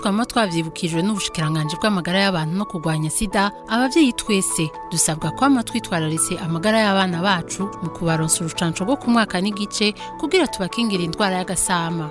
twaba twabyibukijwe n'ubushikiranganji bw'amagara y'abantu no kurwanya sida ababyeyi twese dusabwa kwama twitwararitse amagara y'abana bacu mu kubaronsa urucanco rwo ku mwaka n'igice kugira tubakingira indwara y'agasama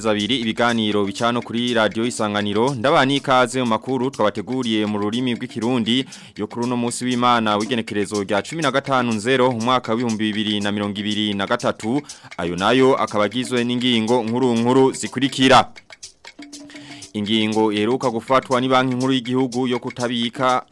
abiri ibiganiro bicano kuri radio isanganiro ndabani ikaze mu makuru twabateguriye mu rurimi rw'ikirundi yo kuri uno munsi w'Imana w'igenekerezo rya 15.0 umwaka w'ibihumbi 2023 ayo nayo akabagizwe n'ingingo nkuru nkuru zikurikira ingingo yeruka gufatwa ni banki nkuru y'igihugu yo kutabika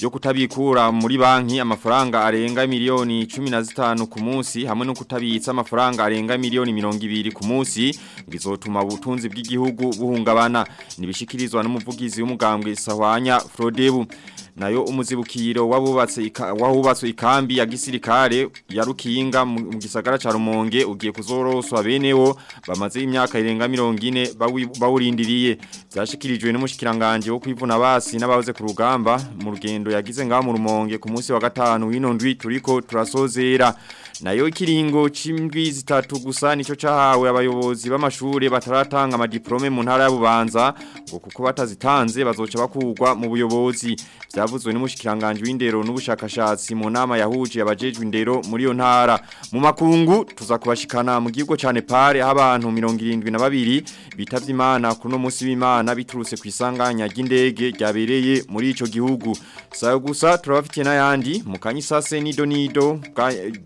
yo kutabikura muri banki amafaranga arenga miliyoni 15 ku munsi hamwe no kutabitsa amafaranga arenga miliyoni 200 ku munsi ngizotuma ubutunzi bw'igihugu buhungabana nibishikirizwa n'umuvugizi w'umugambwe Sahwanya Frodebu nayo umuzibukiro wabubatse wahubatswe ikambi ya gisirikare ya mu gisagara ca Rumonge ugiye kuzoroswa benewo bamaze imyaka irenga 40 bawurindiriye byashikirijwe n'umushikiranganje wo kwivuna basi n'abahoze ku rugamba mu rugendo yagize ngaha mu rumonge ku munsi wa gatanu wino ndwi turiko turasozera yo ikiringo cy'indwi zitatu gusa nicyo cyahawe abayobozi b'amashuri bataratanga amadiplome mu ntara y'abubanza ngo kuko batazitanze bazoca bakugwa mu buyobozi byavuzwe n'umushyikiranganje w'indero n'ubushakashatsi mu nama yahuje abajejwe indero muri iyo ntara mu makungu tuza mu gihugu cyane pare aho abantu mirongo irindwi na babiri bitavye imana kuno munsi w'imana biturutse ku isanganya ry'indege ryabereye muri ico gihugu sayo gusa turabafitiye n'ayandi mu kanyisase nido nido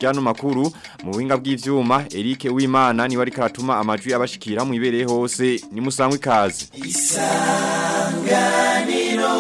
ryano makuru mu buhinga bw'ivyuma Eric Wimana niwe ari karatuma amajwi abashikira mu ibere hose ni musangwe ikaze isanganiro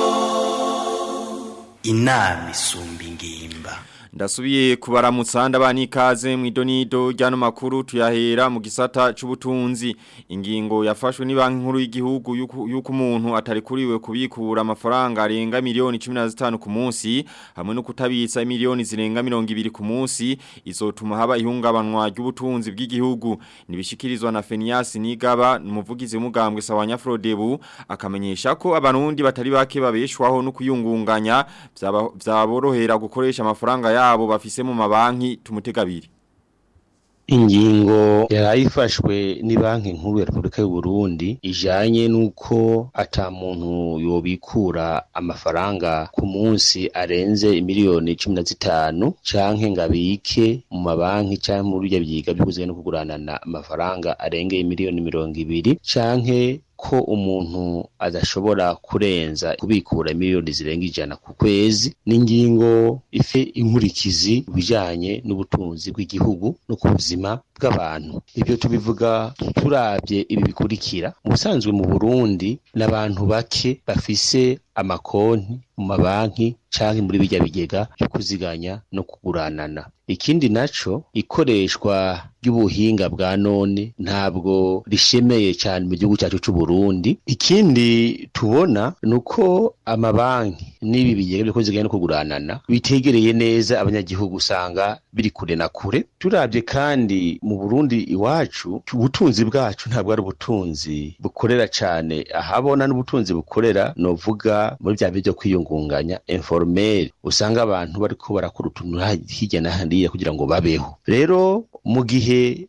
inama isumba Ndasubiye kubaramutsa ndabani ikaze mwidonido ryano makuru tuyahera mu gisata c'ubutunzi. Ingingo yafashwe ni banki nkuru y'igihugu yuko umuntu atari kuriwe kubikura amafaranga arenga miliyoni 15 ku munsi hamwe no kutabitsa miliyoni zirenga 200 ku munsi izotuma haba ihungabanwa ry'ubutunzi bw'igihugu. Nibishikirizwa na Fenias Nigaba umuvugizi w'umugambwe Sawanya Frodebu akamenyesha ko abarundi batari bake babeshwaho no kuyungunganya byaborohera gukoresha amafaranga yabo bafise mu mabanki tumutega abiri ingingo yarayifashwe ni banki nkuru ya Republika y'u Burundi ijanye nuko atamuntu yobikura amafaranga ku munsi arenze miliyoni 15 canke ngabike mu mabanki canke muri bya byiga by'ubuzwe no kuguranana amafaranga arenge miliyoni 200 canke ko umuntu adashobora kurenza kubikura miliyoni zirenga ijana ku kwezi n'ingingo ife inkurikizi bijyanye n'ubutunzi bw'igihugu no ku buzima bw'abantu ibyo tubivuga turabye ibi bikurikira ubusanzwe mu burundi n'abantu bake bafise amakonti mu mabanki cyangwa muri bijya bigega byo kuziganya no kuguranana ikindi naco ikoreshwa ry'ubuhinga bwa none ntabwo rishemeye cyane mu gihugu cyacu cy'u Burundi ikindi tubona nuko amabanki n'ibi bigega byo kuziganya no kuguranana bitegereye neza abanyagihugu usanga biri kure na kure turabye kandi mu burundi iwacu ubutunzi bwacu ntabwo ari ubutunzi bukorera cyane ahabona n'ubutunzi bukorera novuga muri bya byo kwiyungunganya informeri usanga abantu bari ko barakora utuntu hirya na hariya kugira ngo babeho rero mu gihe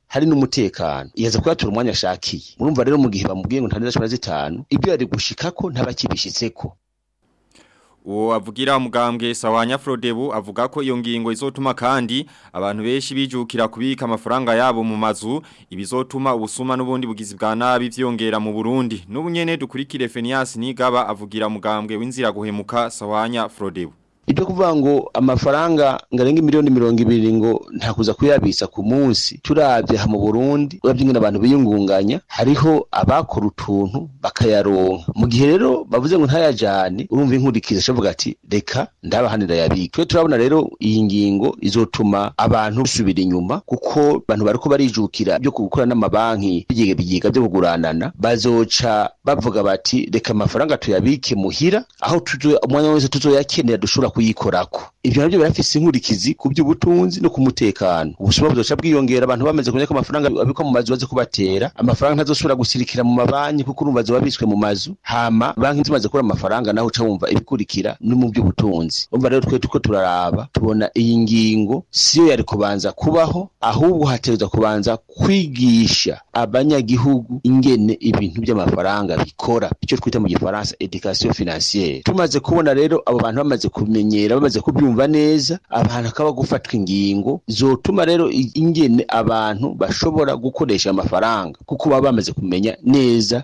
hari n'umutekano iyaza kuyatura umwanya ashakiye murumva rero mu gihe bamubwiye ngo ntandatu na zitanu ibyo yari gushika ko ntabakibishitse ko uwo avugira umugambwe sawanya Frodebu avuga ko iyo ngingo izotuma kandi abantu benshi bijukira kubika amafaranga yabo mu mazu ibizotuma ubusuma n'ubundi bugizi bwa nabi byongera mu Burundi n'ubunyene dukurikire Fenias Nigaba avugira umugambwe w'inzira guhemuka sawanya Frodebu ibyo kuvuga ngo amafaranga ngo miliyoni mirongo ibiri ngo nta kuyabitsa ku munsi turabye aha mu burundi urabye ingene abantu biyungunganya hariho abakora utuntu bakayaronka mu gihe rero bavuze ngo ntayajyane urumva inkurikizi ashavuga ati reka ndabahanira yabika twe turabona rero iyi ngingo izotuma abantu basubira inyuma kuko abantu bariko barijukira byo gukora n'amabanki byiga byo kuguranana bazoca bavuga bati reka amafaranga tuyabike muhira aho umwanya wese tuzoyakenera dushobora kuyikorako ibyo nabyo birafise inkurikizi ku by'ubutunzi no ku mutekano ubusuma buzoca bwiyongera abantu bamaze kumenya ko amafaranga abikwa mu mazu baze kubatera amafaranga ntazosubira gusirikira mu mabanki kuko urumva zoba mu mazu hama banki zimaze kubura amafaranga naho uca wumva ibikurikira no mu by'ubutunzi umva rero twe tuko turaraba tubona iyi ngingo siyo yari kubanza kubaho ahubwo hategerezwa kubanza kwigisha abanyagihugu ingene ibintu by'amafaranga bikora icyo twita mu gifaransa education financiere tumaze kubona rero abo bantu bamaze kumenyera bamaze kubyumva urumva neza abantu akaba gufatwa ingingo zotuma rero ingene abantu bashobora gukoresha amafaranga kuko baba bamaze kumenya neza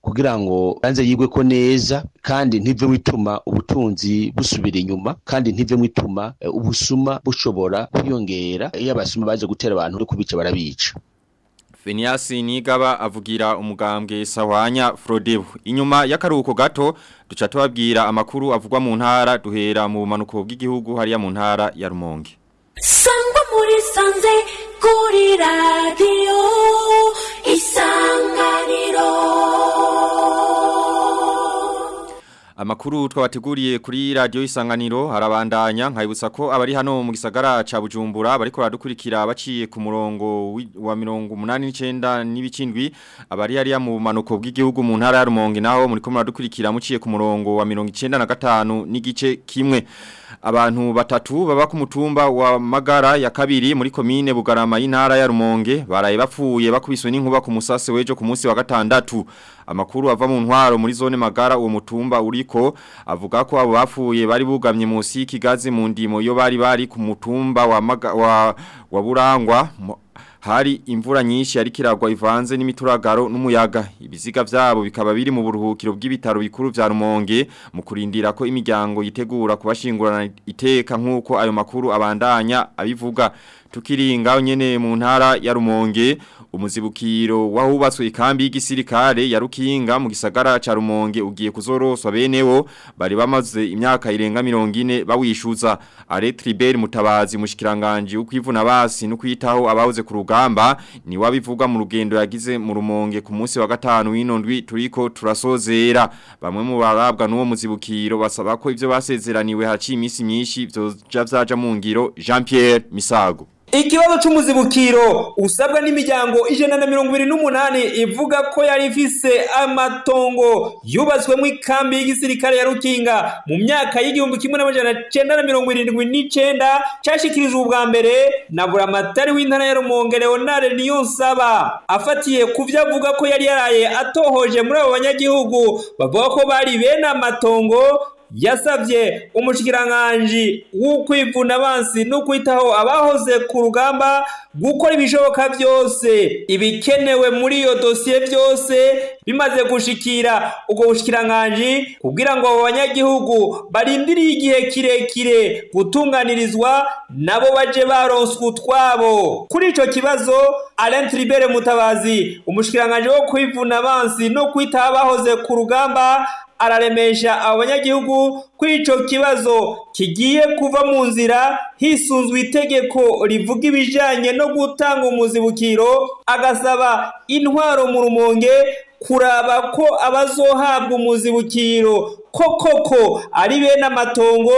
kugira ngo banze yigwe ko neza kandi ntive wituma ubutunzi busubira inyuma kandi ntive wituma eh, ubusuma bushobora kwiyongera iyo abasuma baje gutera abantu uri kubica barabica Phineas Nigaba avugira umugambwe Sawanya Frodebu. Inyuma y'akaruhuko gato duca twabwira amakuru avugwa mu ntara duhera mu bumanuko bw'igihugu hariya mu ntara ya Rumonge. Sangwa muri sanze kuri radio isanganiro Amakuru twabateguriye kuri radio isanganiro harabandanya nkayibutsa ko abari hano mu gisagara ca Bujumbura bariko baradukurikira baciye ku murongo wa 189 n'ibikindwi abari yari mu manuko bw'igihugu mu ntara ya Rumonge naho muri ko muradukurikira muciye ku murongo wa 95 n'igice kimwe abantu batatu baba ku mutumba wa magara ya kabiri muri komine bugarama y'intara ya rumonge baraye bapfuye bakubiswe n'inkuba ku musase w'ejo ku munsi wa gatandatu amakuru ava mu ntwaro muri zone magara uwo mutumba uriko avuga ko abo bapfuye bari bugamye munsi y'ikigazi mu ndimo yo bari bari ku mutumba wa, maga, wa, wa burangwa hari imvura nyinshi ariko iragwa ivanze n'imituragaro n'umuyaga ibiziga vyabo bikaba biri mu buruhukiro bw'ibitaro bikuru vya Rumonge mu kurindira ko imiryango yitegura kubashingurana iteka nkuko ayo makuru abandanya abivuga tukiringa nyene mu ntara ya Rumonge umuzibukiro wahubatswe ikambi y'igisirikare ya Rukinga mu gisagara ca Rumonge ugiye kuzoroswa benewo bari bamaze imyaka irenga 40 bawishuza Aretribert mutabazi mushikiranganje ukwivuna basi no kwitaho kuruga rugamba ni wabivuga mu rugendo yagize mu rumonge ku munsi wa gatanu w'inondwi turiko turasozera bamwe mu barabwa n'uwo muzibukiro basaba ko ivyo basezeraniwe haci imisi myinshi byoja byaja mu ngiro Jean Pierre Misago ikibazo cy'umuzibukiro usabwa n'imiryango ijana na mirongo irindwi n'umunani ivuga ko yari ifise amatongo yubatswemo ikambi y'igisirikare ya rukinga mu myaka y'igihumbi kimwe n'amajana cyenda na mirongo irindwi n'icyenda cyashyikirijwe ubwa mbere na buramatari w'intara ya rumonge leonard niyonsaba afatiye ku byo avuga ko yari yaraye atohoje muri abo banyagihugu bavuga ko bari bene amatongo yasabye umushyikiranganji w'ukwivuna abansi no kwitaho abahoze ku rugamba gukora ibishoboka byose ibikenewe muri iyo dosiye byose bimaze gushikira ubwo bushikiranganji kugira ngo abo banyagihugu barindiriye igihe kirekire gutunganirizwa nabo baje baronswe utwabo kuri icyo kibazo Alain Tribert Mutabazi umushikiranganji wo kwivuna abansi no kwitaho abahoze ku rugamba araremesha abanyagihugu ko icyo kibazo kigiye kuva mu nzira hisunzwe itegeko rivuga ibijyanye no gutanga umuzibukiro agasaba intwaro mu rumonge kuraba ko abazohabwa umuzibukiro ko koko ari bene amatongo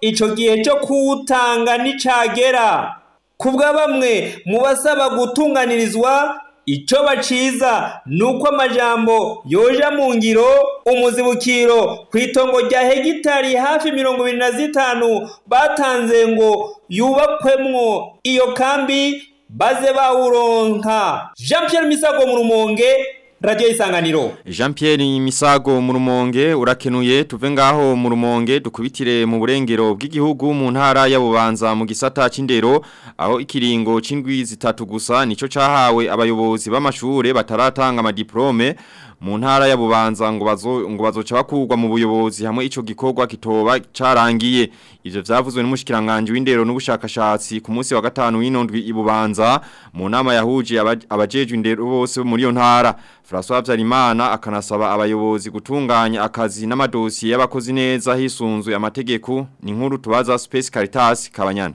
icyo gihe cyo kuwutanga nticagera ku bamwe mu basaba gutunganirizwa icyo baciza nuko amajambo yoja mu ngiro umuzibukiro ku itongo rya hegitari hafi mirongo ibiri na zitanu batanze ngo yubakwemwo iyo kambi baze bawuronka jean Pierre misago mu rumonge radio isanganiro Jean Pierre Misago mu urakenuye tuve ngaho mu dukubitire mu burengero bw'igihugu mu ntara ya mu gisata c'indero aho ikiringo c'indwi zitatu gusa nico cahawe abayobozi b'amashure bataratanga ama diplome mu ntara ya bubanza ngo bazoca bakurwa mu buyobozi hamwe ico gikorwa kitoba cyarangiye ibyo byavuzwe n'umushyikiranganje w'indero n'ubushakashatsi ku munsi wa gatanu w'inondwi ibubanza bubanza mu nama yahuje abajejwe indero bose muri iyo ntara François Habyarimana akanasaba abayobozi gutunganya akazi n'amadosiye y'abakozi neza hisunzwe amategeko ni nkuru tubaza Space Caritas Kabanyana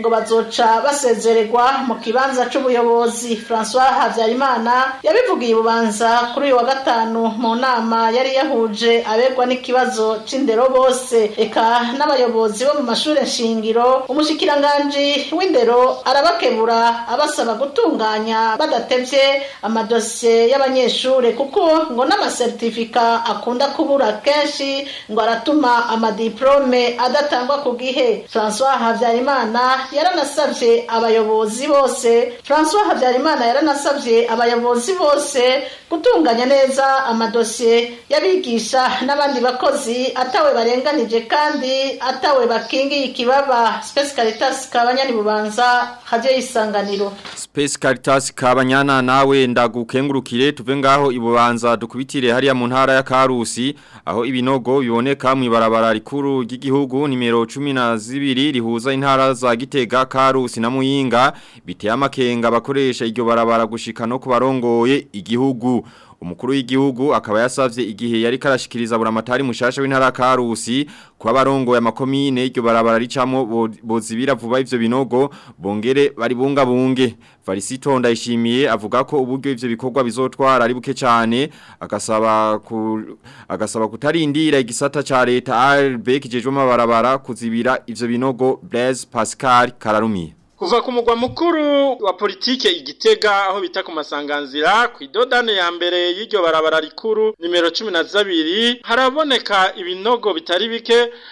ngo bazoca basezererwa mu kibanza cy'ubuyobozi francois habyarimana yabivugiye ububanza kuri uyu wa gatanu mu nama yari yahuje abegwa n'ikibazo cy'indero bose reka n'abayobozi bo mu mashuri shingiro umushikiranganji w'indero arabakebura abasaba gutunganya badatebye amadosiye y'abanyeshuri kuko ngo n'amasertifika akunda kubura kenshi ngo aratuma amadiplome adatangwa ku gihe francois habyarimana yaranasabye abayobozi bose francois habyarimana yaranasabye abayobozi hose gutunganya neza amadosiye y'abigisha n'abandi bakozi atawe barenganije kandi atawe bakingiye ikibaba Space Caritas kabanyani bubanza haje isanganiro Space Caritas kabanyana nawe ndagukengurukire tuve ngaho ibubanza dukubitire hariya mu ntara ya Karusi aho ibinogo biboneka mu ibarabara rikuru ry'igihugu nimero cumi na zibiri rihuza intara za Gitega Karusi na Muyinga biteye amakenga bakoresha iryo barabara gushika no kubarongoye ayoboye igihugu umukuru w'igihugu akaba yasavye igihe yari karashikiriza buramatari mushasha w'intara kwa kuba barongoye amakomine iryo barabara ricamo bozibira vuba ivyo binogo bongere bari bunga bunge Farisito ndayishimiye avuga ko uburyo ivyo bikorwa bizotwara ari buke cyane agasaba ku, agasaba kutarindira igisata ca leta ARB kijejwe amabarabara kuzibira ivyo binogo Blaise Pascal Kararumi kuva ku mugwa mukuru wa politiki igitega aho bita ku masanganzira ku idodane ya mbere y'iryo barabara rikuru nimero cumi na zabiri haraboneka ibinogo bitari bike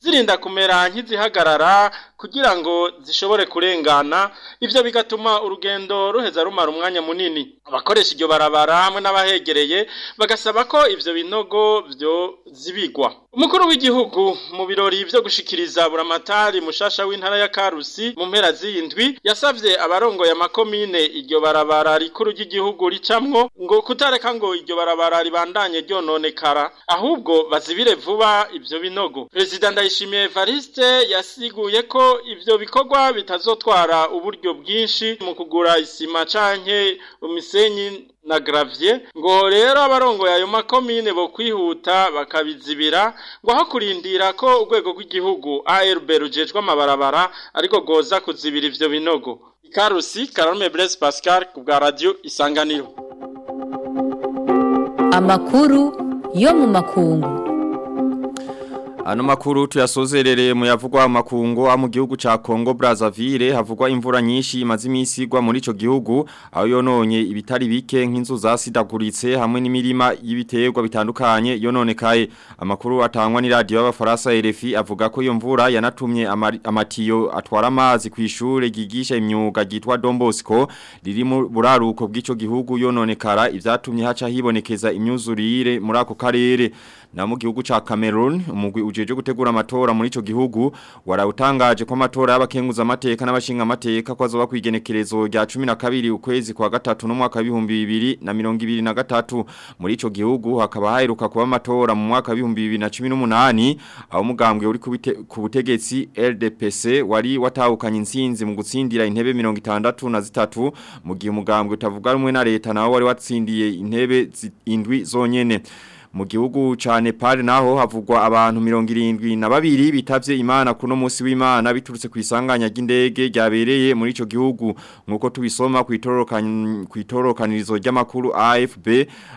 zirinda kumera nk'izihagarara kugira ngo zishobore kurengana ibyo bigatuma urugendo ruheza rumara umwanya munini abakoresha iryo barabara hamwe n'abahegereye bagasaba ko ibyo binogo byo zibigwa umukuru w'igihugu mu birori byo gushikiriza buramatari mushasha w'intara ya Karusi mu mpera z'indwi yasabye abarongoye amakomine iryo barabara rikuru ry'igihugu ricamwo ngo kutareka ngo iryo barabara ribandanye ryononekara ahubwo bazibire vuba ibyo binogo Perezida Ndayishimiye Evariste yasiguye ko ibyo bikorwa bitazotwara uburyo bwinshi mu kugura isima canke umusenyi na Gravier ngo rero abarongoye ayo makomine bo kwihuta bakabizibira ngo aho kurindira ko urwego rw'igihugu ARB rujejwe amabarabara ariko goza kuzibira ivyo binogo Ikarusi Karome Blaise Pascal ku bwa radio Isanganiro Amakuru yo mu makungu Ano makuru tuyasozerere muyavugwa makungo amu gihugu cha Kongo Brazzaville havugwa imvura nyinshi mazimi isi igwa muri ico gihugu aho yononye ibitari bike nk'inzu zasidaguritse hamwe n'imirima y'ibiterwa bitandukanye yononekaye amakuru atangwa ni radio y'abafaransa farasa avuga ko iyo mvura yanatumye amatiyo atwara amazi kwishure gigisha imyuga gitwa dombosko Bosco buraruko bw'ico gihugu yononekara ivyatumye haca hibonekeza imyuzurire muri ako karere na mu gihugu ca Cameroon umugwi ujeje gutegura amatora muri ico gihugu warawutangaje ko amatora y'abakenguza amateka n'abashinga amateka kwazoba kwigenekerezo rya kabili ukwezi kwa gatatu no mwaka gata muri ico gihugu hakaba hairuka kuba amatora mu mwaka 2018 aho mugambwe uri ku butegetsi LDPC wari watahukanye insinzi mu gutsindira intebe 63 na zitatu mu gihe umugambwe utavuga rumwe na leta nawo wari watsindiye intebe indwi zonyene mu gihugu ca Nepal naho havugwa abantu babiri bitavye imana kuno munsi w'imana biturutse kwisanganya ry'indege ryabereye muri ico gihugu nkuko tubisoma kwitorokanirizo ry'amakuru afb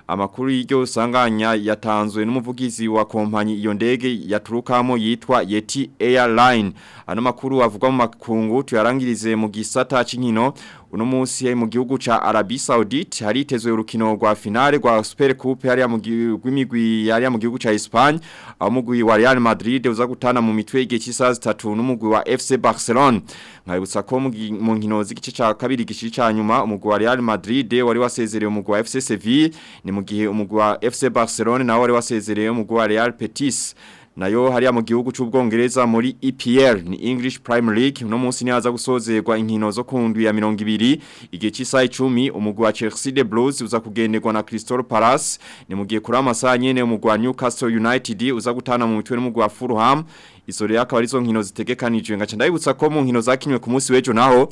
amakuru y'iryo sanganya yatanzwe n'umuvugizi wa kompanyi iyo ndege yaturukamo yitwa Yeti Airline ano makuru avugwa mu makungu tuyarangirize mu gisata c'inkino uno munsi mu gihugu ca Arabie Saoudite tezo urukino rwa finale rwa Super Coupe hari mu gwimigwi yari mu gihugu ca Espagne aho mugwi wa Real Madrid uza gutana mu mitwe igihe cy'isaha 3 n'umugwi wa FC Barcelona nkabutsa ko mu nkino z'igice ca kabiri gici ca nyuma umugwi wa Real Madrid wari wasezerewe umugwi wa FC Sevilla ni mugi umugwi wa FC Barcelona nawe wari sezere umugwi wa Real petis nayo hariya mu gihugu cy'ubwongereza muri EPL ni English Prime League uno munsi nihaza gusozerwa inkino zo kundwi ya 200 igihe cy'isaha 10 umugwi wa Chelsea de Blues uza kugendegwa na Crystal Palace ni mugiye kuri amasaha nyene umugwi wa Newcastle United uza gutana mu mitwe n'umugwi wa Fulham isore yakaba arizo nkino zitegekanijwe ngaca ndabibutsa ko mu nkino zakinwe ku munsi w'ejo naho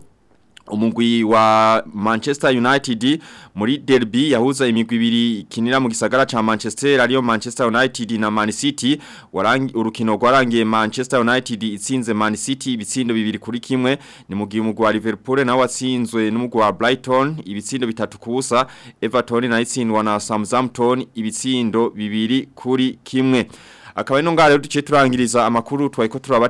umugwi wa Manchester United muri derby yahuza imigwi ibiri kinira mu gisagara cha Manchester ariyo Manchester United na Man City warangi urukino rwarangiye Manchester United itsinze Man City ibitsindo bibiri kuri kimwe ni mu gihe wa Liverpool na watsinzwe n'umugwi wa Brighton ibitsindo bitatu kubusa Everton na itsindwa na Southampton ibitsindo bibiri kuri kimwe akaba ino ngaho duce turangiriza amakuru twari ko turaba